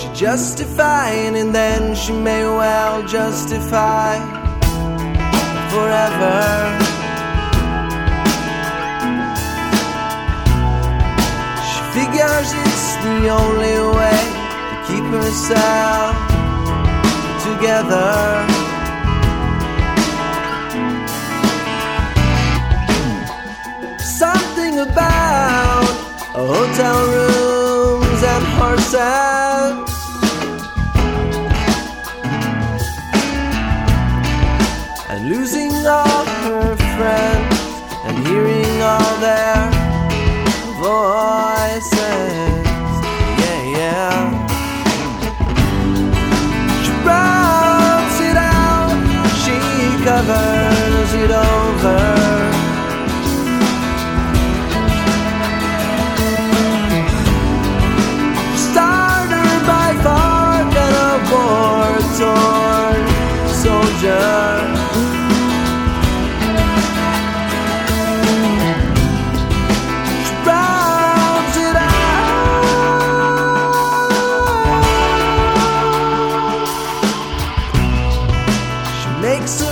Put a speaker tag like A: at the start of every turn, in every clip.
A: She justified, and then she may well justify forever. She figures it's the only way to keep herself together. Something about hotel rooms and horses. Voices. Yeah, yeah. She rubs it out, she covers it over.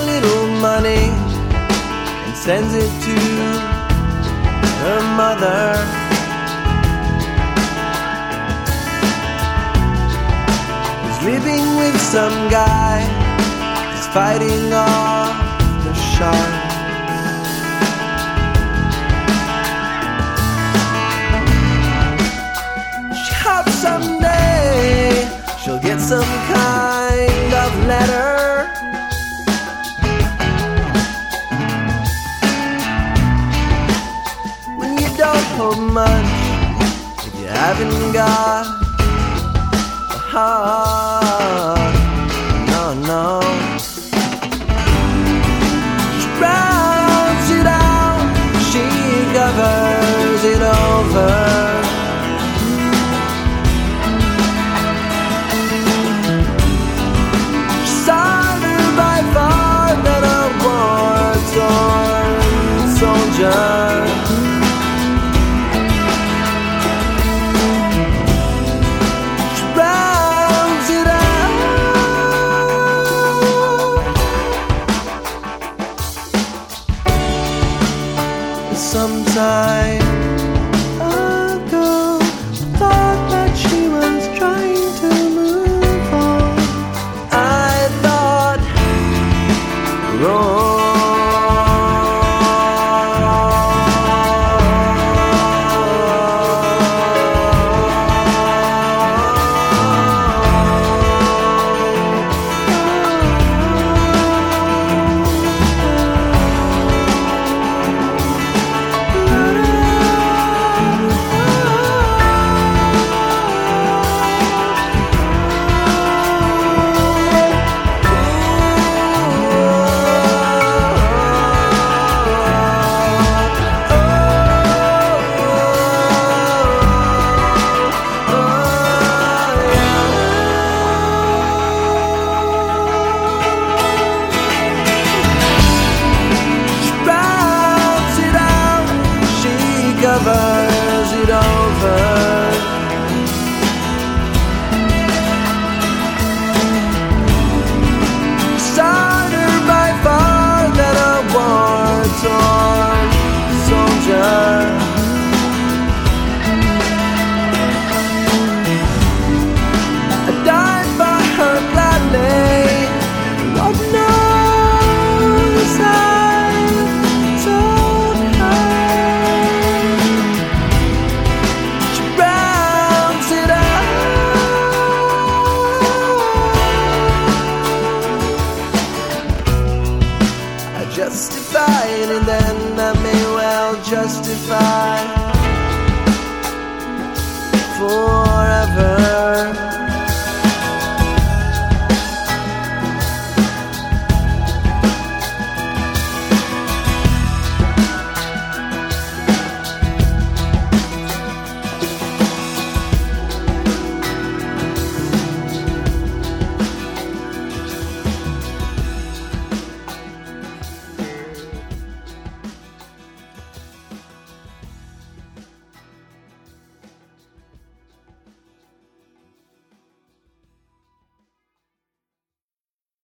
A: Little money and sends it to her mother. He's living with some guy. He's fighting off the shark. Heart. No, no. She rounds it out, she covers Sometime justify forever.